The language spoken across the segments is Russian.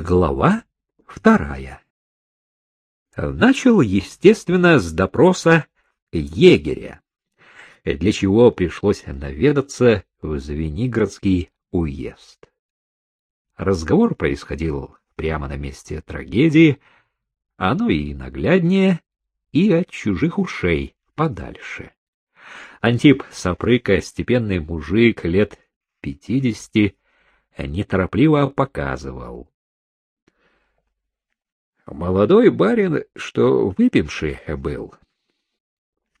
Глава вторая. Начал, естественно, с допроса егеря, для чего пришлось наведаться в Звенигородский уезд. Разговор происходил прямо на месте трагедии, оно и нагляднее, и от чужих ушей подальше. Антип Сапрыка, степенный мужик лет пятидесяти, неторопливо показывал. Молодой барин, что выпивший был,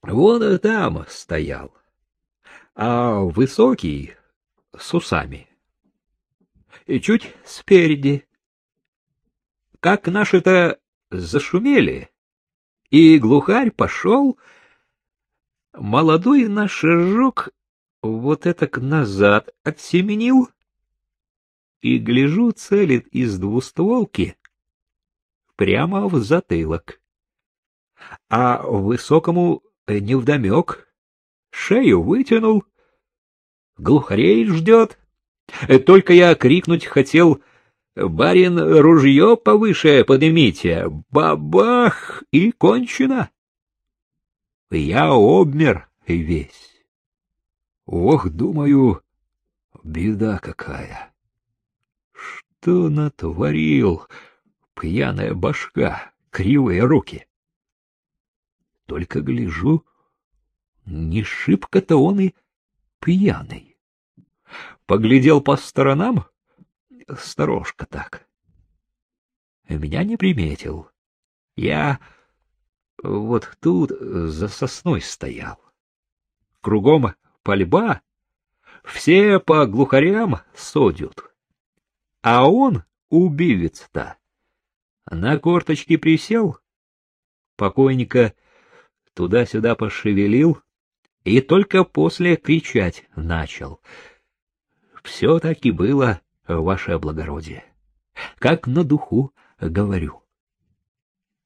вон там стоял, а высокий с усами. И чуть спереди. Как наши-то зашумели, и глухарь пошел, молодой наш жук вот к назад отсеменил, и, гляжу, целит из двустволки прямо в затылок. А высокому невдомек шею вытянул, глухарей ждет. Только я крикнуть хотел, барин, ружье повыше поднимите, бабах, и кончено. Я обмер весь. Ох, думаю, беда какая. Что натворил? Пьяная башка, кривые руки. Только гляжу, не шибко-то он и пьяный. Поглядел по сторонам, сторожка так. Меня не приметил. Я вот тут за сосной стоял. Кругом пальба, все по глухарям содят. А он, убивец-то, на корточки присел, покойника туда-сюда пошевелил и только после кричать начал. Все таки было, ваше благородие, как на духу говорю.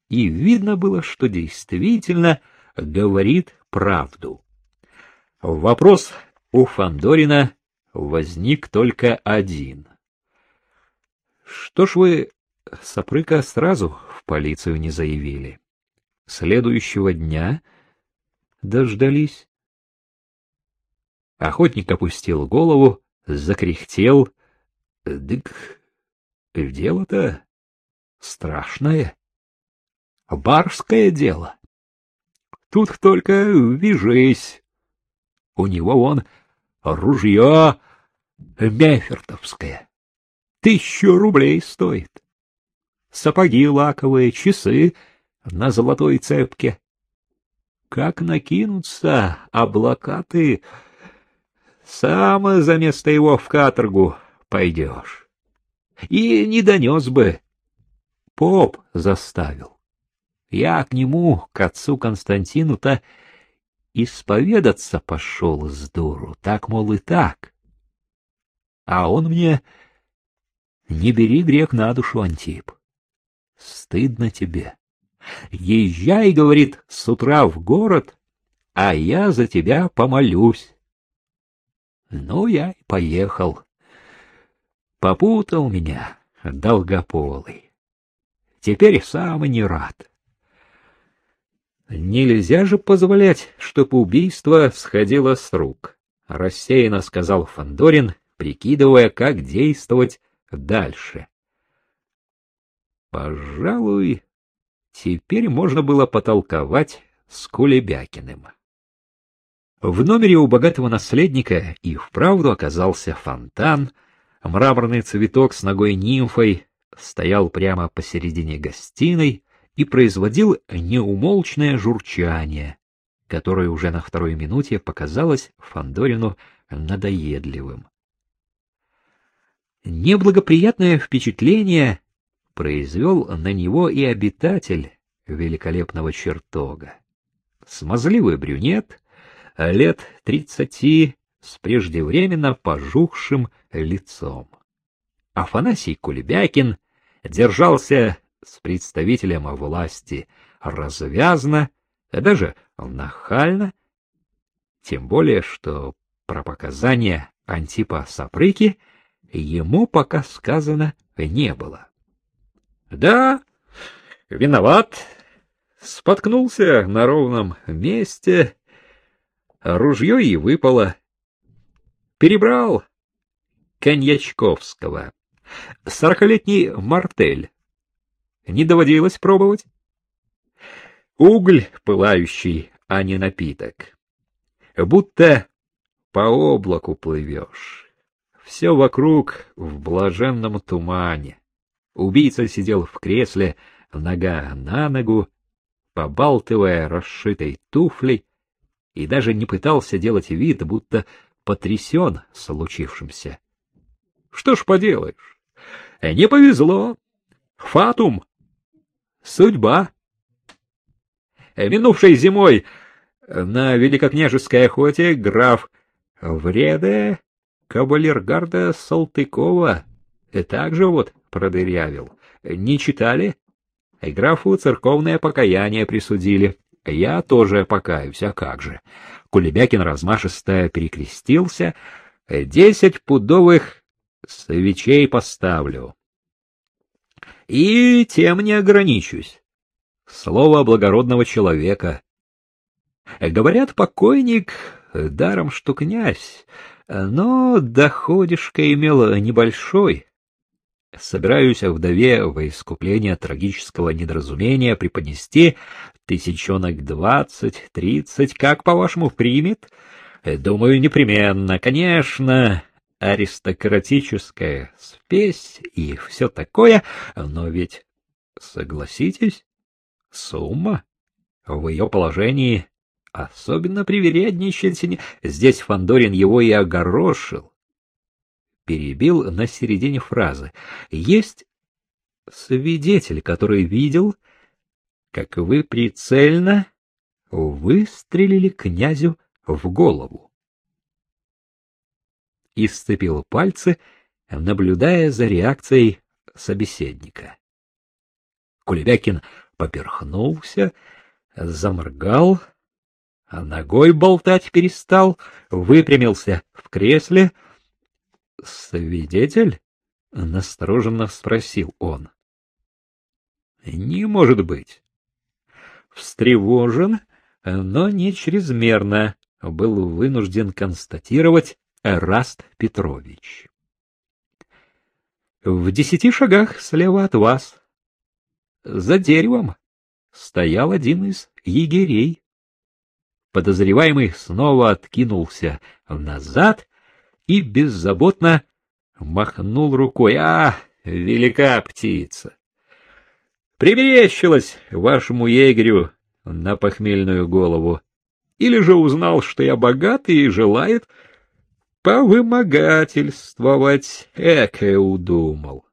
И видно было, что действительно говорит правду. Вопрос у Фандорина возник только один. Что ж вы Сапрыка сразу в полицию не заявили. Следующего дня дождались. Охотник опустил голову, закряхтел. Дык, дело-то страшное. Барское дело. Тут только вяжись. У него вон ружье мефертовское. Тысячу рублей стоит сапоги лаковые, часы на золотой цепке. Как накинутся облакаты, сам за место его в каторгу пойдешь. И не донес бы. Поп заставил. Я к нему, к отцу Константину-то, исповедаться пошел с дуру, так, мол, и так. А он мне, не бери грех на душу, Антип. Стыдно тебе. Езжай, говорит, с утра в город, а я за тебя помолюсь. Ну, я и поехал. Попутал меня долгополый. Теперь сам не рад. Нельзя же позволять, чтобы убийство сходило с рук, рассеянно сказал Фандорин, прикидывая, как действовать дальше. Пожалуй, теперь можно было потолковать с Кулебякиным. В номере у богатого наследника и вправду оказался фонтан, мраморный цветок с ногой нимфой стоял прямо посередине гостиной и производил неумолчное журчание, которое уже на второй минуте показалось Фандорину надоедливым. Неблагоприятное впечатление произвел на него и обитатель великолепного чертога. Смазливый брюнет, лет тридцати, с преждевременно пожухшим лицом. Афанасий Кулебякин держался с представителем власти развязно, даже нахально, тем более, что про показания Антипа Сапрыки ему пока сказано не было. Да, виноват. Споткнулся на ровном месте, ружье и выпало. Перебрал коньячковского. Сорокалетний мартель. Не доводилось пробовать? Уголь пылающий, а не напиток. Будто по облаку плывешь. Все вокруг в блаженном тумане. Убийца сидел в кресле, нога на ногу, побалтывая расшитой туфлей, и даже не пытался делать вид, будто потрясен случившимся. Что ж поделаешь? Не повезло. Фатум. Судьба. Минувшей зимой на великокняжеской охоте граф Вреде кавалергарда Салтыкова также вот продырявил. Не читали? Графу церковное покаяние присудили. Я тоже покаюсь, а как же? Кулебякин размашисто перекрестился. Десять пудовых свечей поставлю. И тем не ограничусь. Слово благородного человека. Говорят, покойник, даром что князь, но доходишка имел небольшой. Собираюсь вдове во искупление трагического недоразумения преподнести тысячонок двадцать, тридцать, как, по-вашему, примет? Думаю, непременно, конечно, аристократическая спесь и все такое, но ведь, согласитесь, сумма в ее положении особенно привередничать. Здесь Фандорин его и огорошил. Перебил на середине фразы. Есть свидетель, который видел, как вы прицельно выстрелили князю в голову и сцепил пальцы, наблюдая за реакцией собеседника. Кулебякин поперхнулся, заморгал, ногой болтать перестал, выпрямился в кресле. «Свидетель?» — настороженно спросил он. «Не может быть». Встревожен, но не чрезмерно, был вынужден констатировать, Эраст Петрович. В десяти шагах слева от вас, за деревом, стоял один из егерей. Подозреваемый снова откинулся назад и беззаботно махнул рукой. А, велика птица! Примерещилась вашему егерю на похмельную голову. Или же узнал, что я богатый и желает повымогательствовать, эко удумал.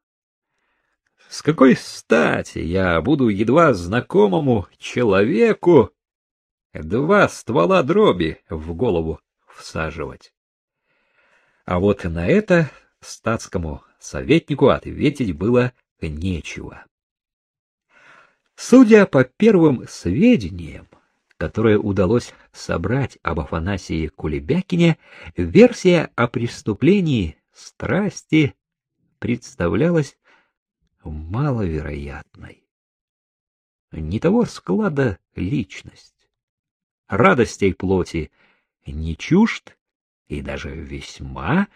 С какой стати я буду едва знакомому человеку два ствола дроби в голову всаживать? А вот на это статскому советнику ответить было нечего. Судя по первым сведениям, которое удалось собрать об Афанасии Кулебякине, версия о преступлении страсти представлялась маловероятной. Не того склада личность. Радостей плоти не чужд и даже весьма,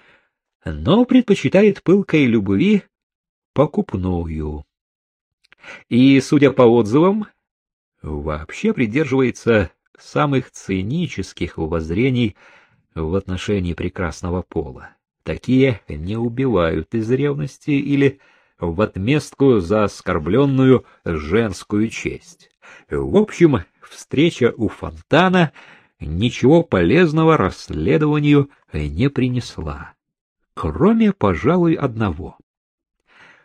но предпочитает пылкой любви покупную. И, судя по отзывам, вообще придерживается самых цинических воззрений в отношении прекрасного пола. Такие не убивают из ревности или в отместку за оскорбленную женскую честь. В общем, встреча у фонтана ничего полезного расследованию не принесла, кроме, пожалуй, одного.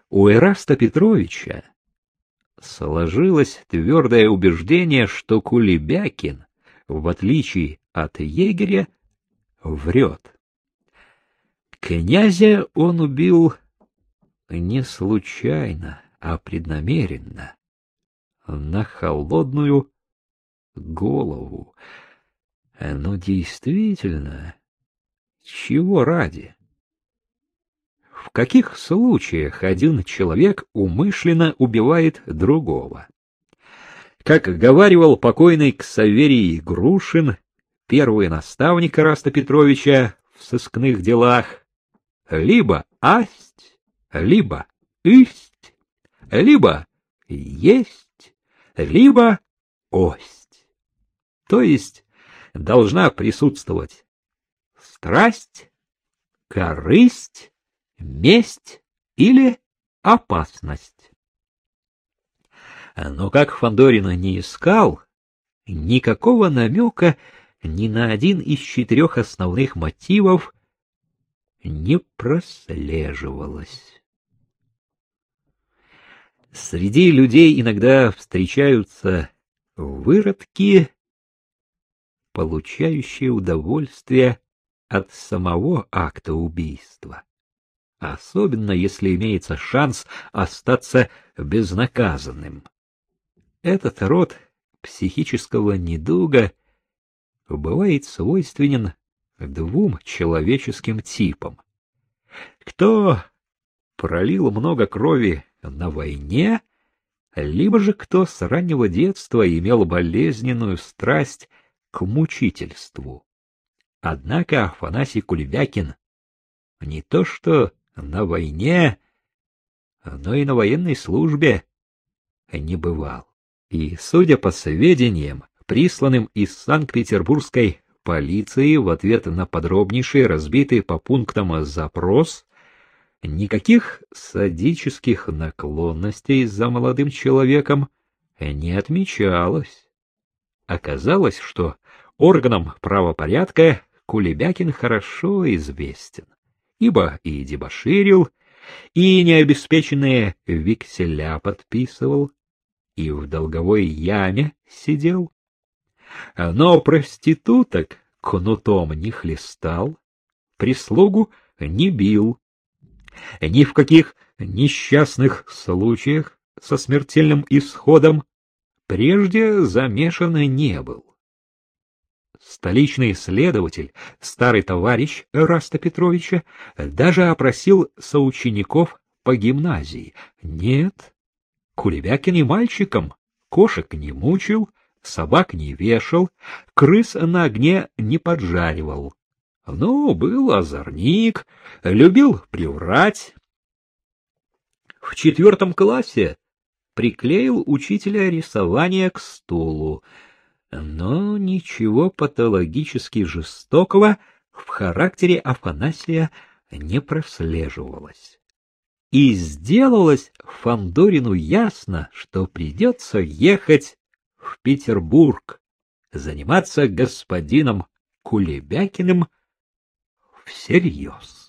У Эраста Петровича сложилось твердое убеждение, что Кулебякин, в отличие от егеря, врет. Князя он убил не случайно, а преднамеренно, на холодную голову. Но действительно, чего ради? в каких случаях один человек умышленно убивает другого. Как говаривал покойный Ксаверий Грушин, первый наставник Раста Петровича в сыскных делах, либо асть, либо исть, либо есть, либо ость. То есть должна присутствовать страсть, корысть, месть или опасность. Но как Фандорина не искал, никакого намека ни на один из четырех основных мотивов не прослеживалось. Среди людей иногда встречаются выродки, получающие удовольствие от самого акта убийства, особенно если имеется шанс остаться безнаказанным. Этот род психического недуга бывает свойственен двум человеческим типам. Кто пролил много крови на войне, либо же кто с раннего детства имел болезненную страсть к мучительству. Однако Афанасий Кулебякин не то что на войне, но и на военной службе не бывал. И, судя по сведениям, присланным из Санкт-Петербургской полиции в ответ на подробнейший разбитый по пунктам запрос, никаких садических наклонностей за молодым человеком не отмечалось. Оказалось, что органам правопорядка Кулебякин хорошо известен, ибо и дебоширил, и необеспеченные векселя подписывал, и в долговой яме сидел. Но проституток кнутом не хлестал, прислугу не бил. Ни в каких несчастных случаях со смертельным исходом прежде замешан не был. Столичный следователь, старый товарищ Раста Петровича, даже опросил соучеников по гимназии. Нет, Кулебякин и мальчиком кошек не мучил, собак не вешал, крыс на огне не поджаривал. Ну, был озорник, любил приврать. В четвертом классе приклеил учителя рисования к стулу, но ничего патологически жестокого в характере Афанасия не прослеживалось. И сделалось Фандорину ясно, что придется ехать в Петербург, заниматься господином Кулебякиным всерьез.